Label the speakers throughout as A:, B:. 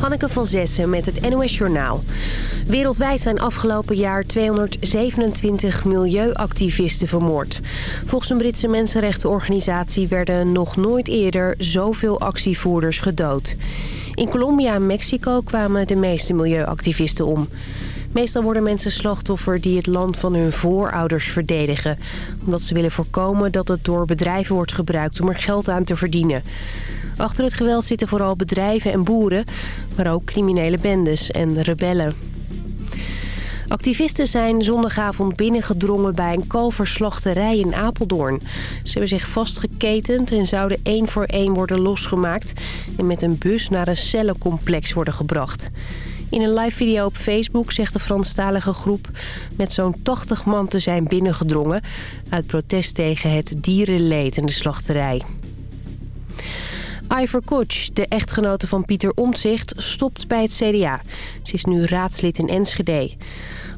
A: Hanneke van Zessen met het NOS Journaal. Wereldwijd zijn afgelopen jaar 227 milieuactivisten vermoord. Volgens een Britse mensenrechtenorganisatie werden nog nooit eerder zoveel actievoerders gedood. In Colombia en Mexico kwamen de meeste milieuactivisten om. Meestal worden mensen slachtoffer die het land van hun voorouders verdedigen. Omdat ze willen voorkomen dat het door bedrijven wordt gebruikt om er geld aan te verdienen. Achter het geweld zitten vooral bedrijven en boeren, maar ook criminele bendes en rebellen. Activisten zijn zondagavond binnengedrongen bij een kalverslachterij in Apeldoorn. Ze hebben zich vastgeketend en zouden één voor één worden losgemaakt... en met een bus naar een cellencomplex worden gebracht. In een live video op Facebook zegt de Franstalige groep... met zo'n 80 man te zijn binnengedrongen... uit protest tegen het dierenleed in de slachterij. Ivor Koch, de echtgenote van Pieter Omtzigt, stopt bij het CDA. Ze is nu raadslid in Enschede.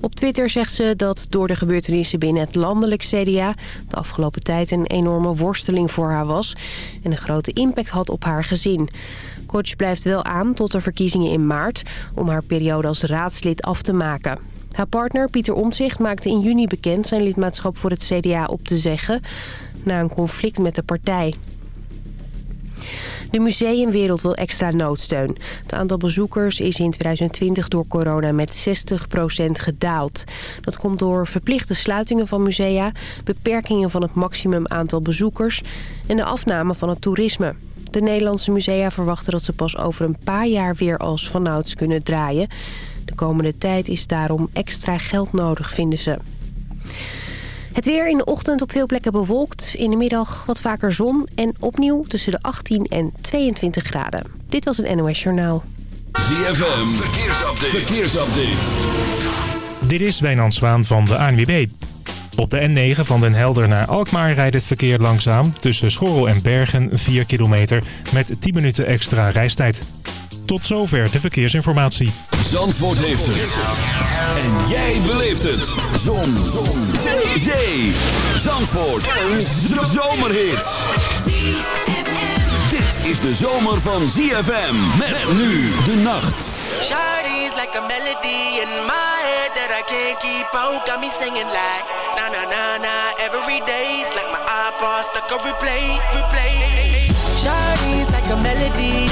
A: Op Twitter zegt ze dat door de gebeurtenissen binnen het landelijk CDA... de afgelopen tijd een enorme worsteling voor haar was... en een grote impact had op haar gezin. Koch blijft wel aan tot de verkiezingen in maart... om haar periode als raadslid af te maken. Haar partner Pieter Omtzigt maakte in juni bekend zijn lidmaatschap voor het CDA op te zeggen... na een conflict met de partij. De museumwereld wil extra noodsteun. Het aantal bezoekers is in 2020 door corona met 60% gedaald. Dat komt door verplichte sluitingen van musea... beperkingen van het maximum aantal bezoekers... en de afname van het toerisme. De Nederlandse musea verwachten dat ze pas over een paar jaar weer als vanouds kunnen draaien. De komende tijd is daarom extra geld nodig, vinden ze. Het weer in de ochtend op veel plekken bewolkt. In de middag wat vaker zon en opnieuw tussen de 18 en 22 graden. Dit was het NOS Journaal.
B: ZFM, verkeersupdate. verkeersupdate.
C: Dit is Wijnand Zwaan van de ANWB. Op de N9 van Den Helder naar Alkmaar rijdt het verkeer langzaam... tussen Schorrel en Bergen 4 kilometer met 10 minuten extra reistijd. Tot zover de verkeersinformatie.
B: Zandvoort heeft het. En jij beleeft het. Zon. Zon. Zee. Zee. Zandvoort. Een zomerhit. Dit is de zomer van ZFM. Met nu de nacht.
D: Shawty's like a melody in my head that I can't keep out. Got me singing like na na na na every day's like my iPod stuck on replay, replay. Shawty's like a melody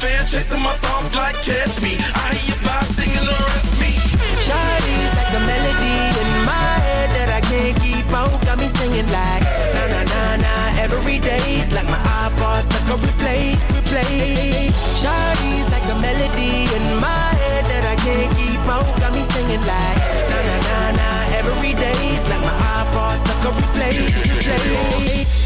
E: fan, chasing my thoughts like catch me. I hear you by singing the rest me.
D: Shawty's like a melody in my head that I can't keep out. Got me singing like na na na na every day's like my iPod stuck on replay, replay. Shawty's like a melody in my head that I can't keep out. Got me singing like na na na na every day's like my iPod stuck on replay, replay.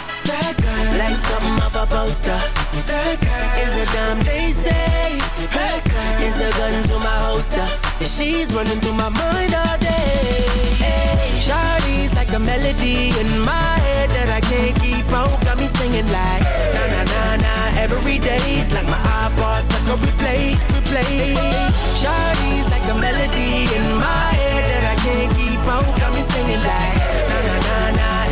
D: That girl, like something off a poster. That girl is a damn they say. That girl is a gun to my holster. She's running through my mind all day. Hey, Shawty's like a melody in my head that I can't keep out. Got me singing like na na na na every day's like my iPod stuck on replay, replay. Shawty's like a melody in my head that I can't keep out. Got me singing like na na na na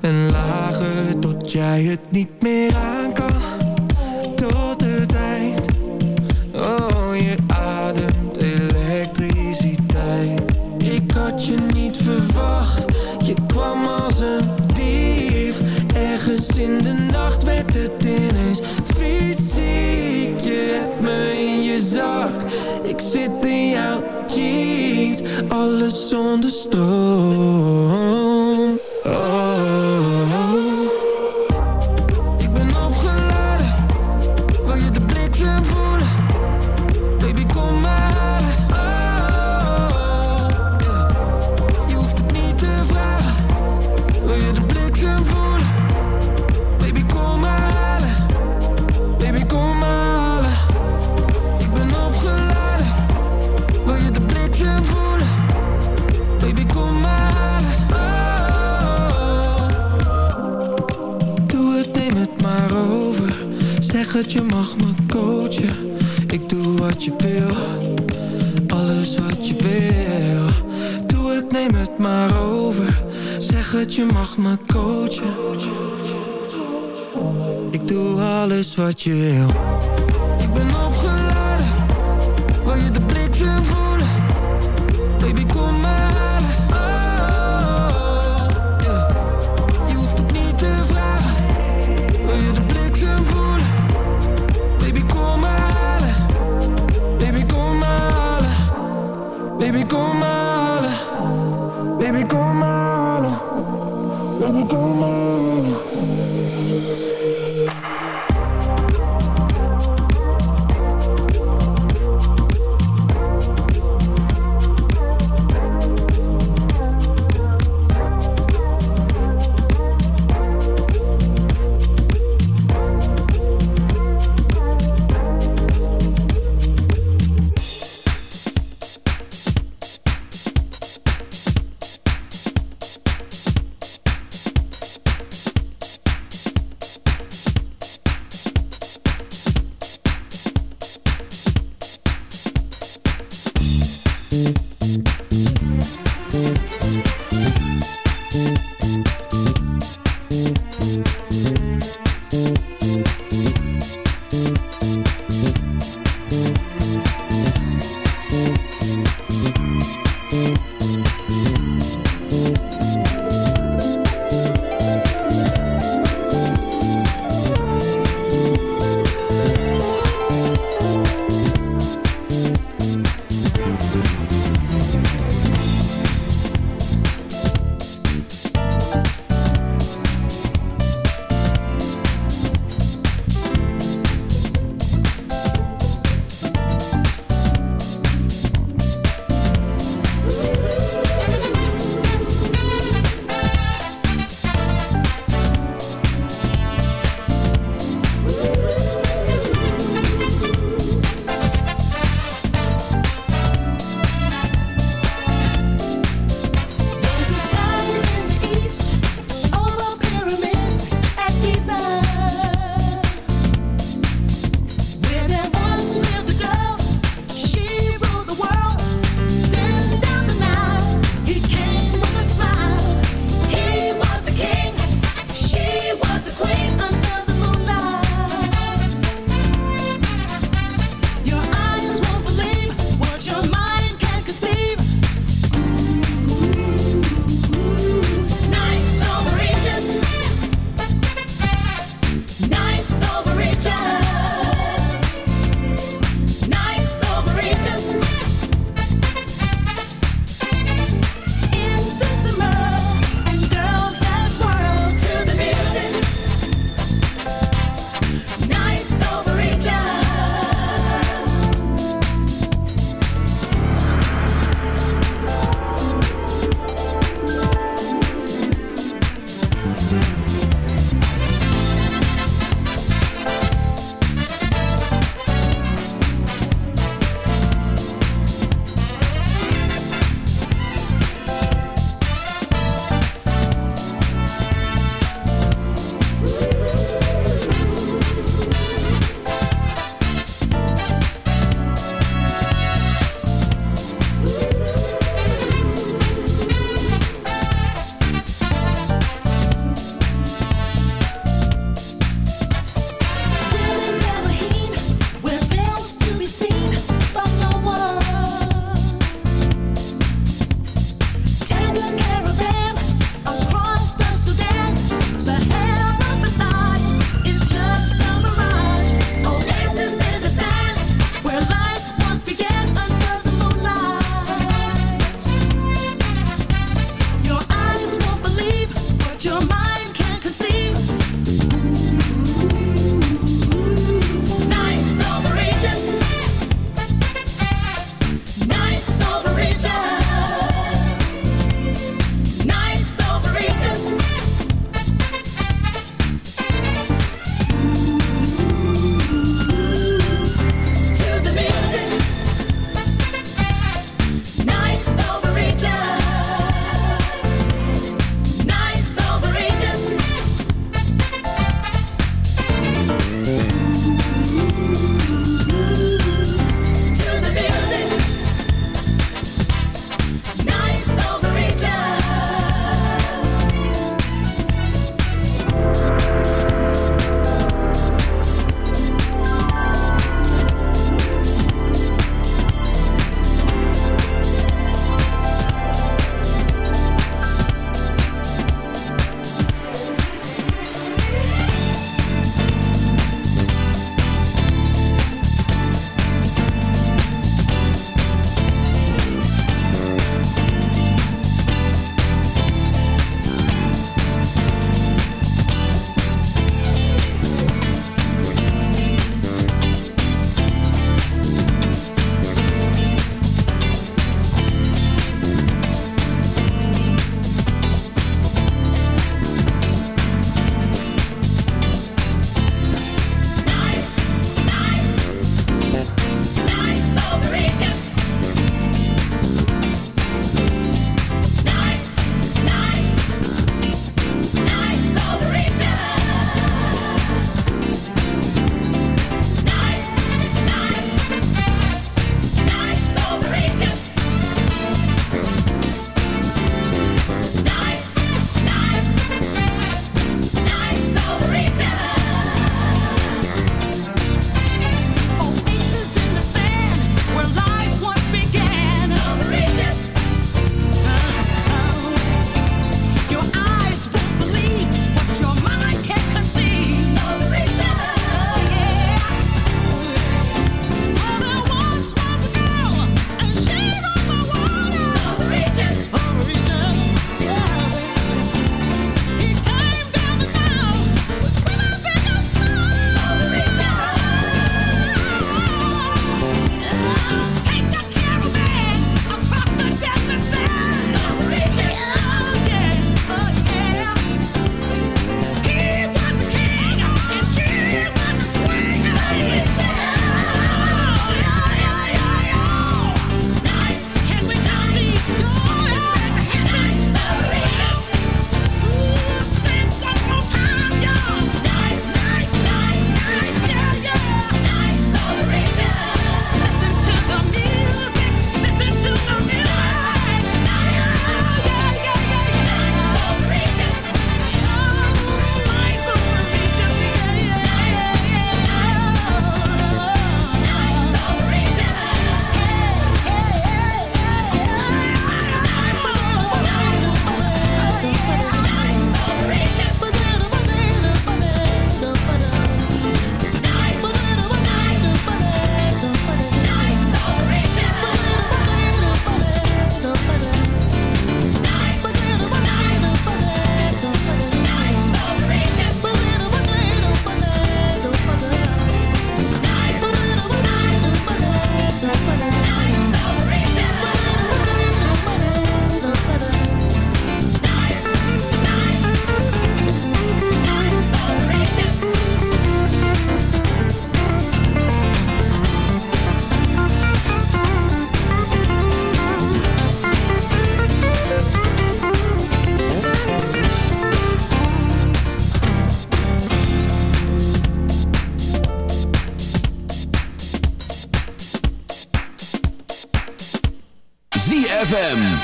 F: en lager tot
G: jij het niet baby, kom maar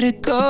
F: nowhere to go.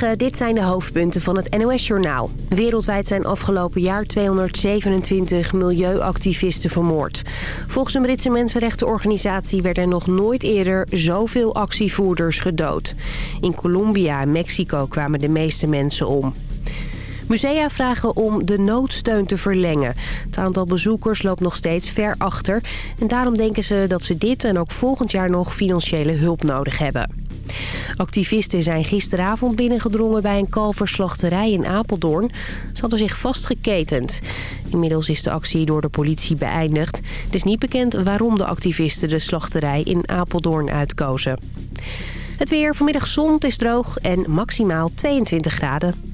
A: Dit zijn de hoofdpunten van het NOS-journaal. Wereldwijd zijn afgelopen jaar 227 milieuactivisten vermoord. Volgens een Britse mensenrechtenorganisatie werden nog nooit eerder zoveel actievoerders gedood. In Colombia en Mexico kwamen de meeste mensen om. Musea vragen om de noodsteun te verlengen. Het aantal bezoekers loopt nog steeds ver achter. En daarom denken ze dat ze dit en ook volgend jaar nog financiële hulp nodig hebben. Activisten zijn gisteravond binnengedrongen bij een kalverslachterij in Apeldoorn. Ze hadden zich vastgeketend. Inmiddels is de actie door de politie beëindigd. Het is niet bekend waarom de activisten de slachterij in Apeldoorn uitkozen. Het weer vanmiddag zon, is droog en maximaal 22 graden.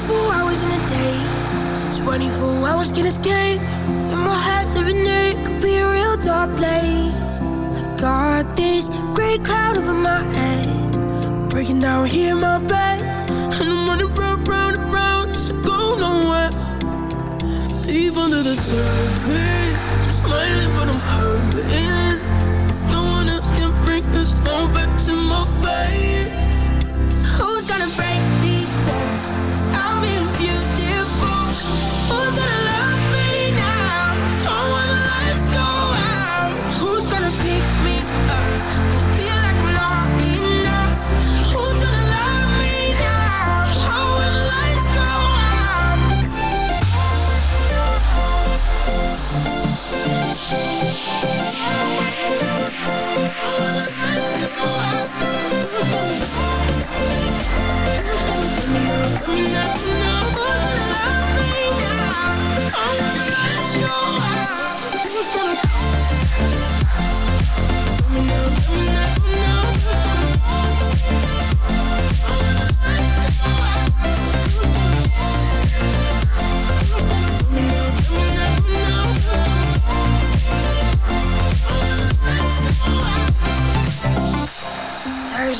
H: 24
I: hours in a day, 24 hours can escape. In my head, living there, could be a real dark place. I got this gray cloud over my head, breaking down here in my bed. And I'm running round, round, and round, just to go nowhere. Deep under the surface, I'm smiling, but I'm hurting. No one else can bring this home back to my face. Who's gonna break? you beautiful. Who's gonna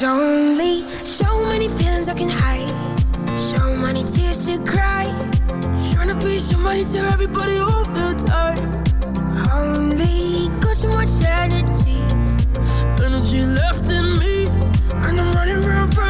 I: Only so many feelings I can hide. So many tears to cry. Trying to be somebody to everybody all the time Only got so much energy. Energy left in me.
H: And I'm running around
G: from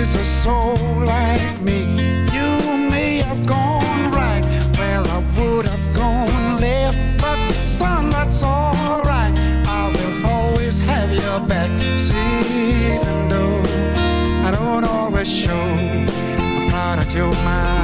J: is a soul like me. You may have gone right where I would have gone left, but son, that's alright. I will always have your back. See, even though I don't always show, I'm proud that you're my